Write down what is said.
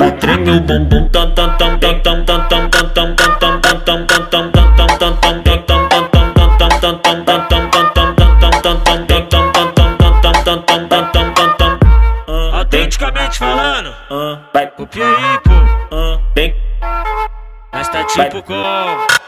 Vai, treme o bumbum tam tam tam tam tam tam tam tam tam tam tam tam tam tam tam Autenticamente falando, Ah, vai, pô. ah, vem, Nós tá tipo com o vavazinho.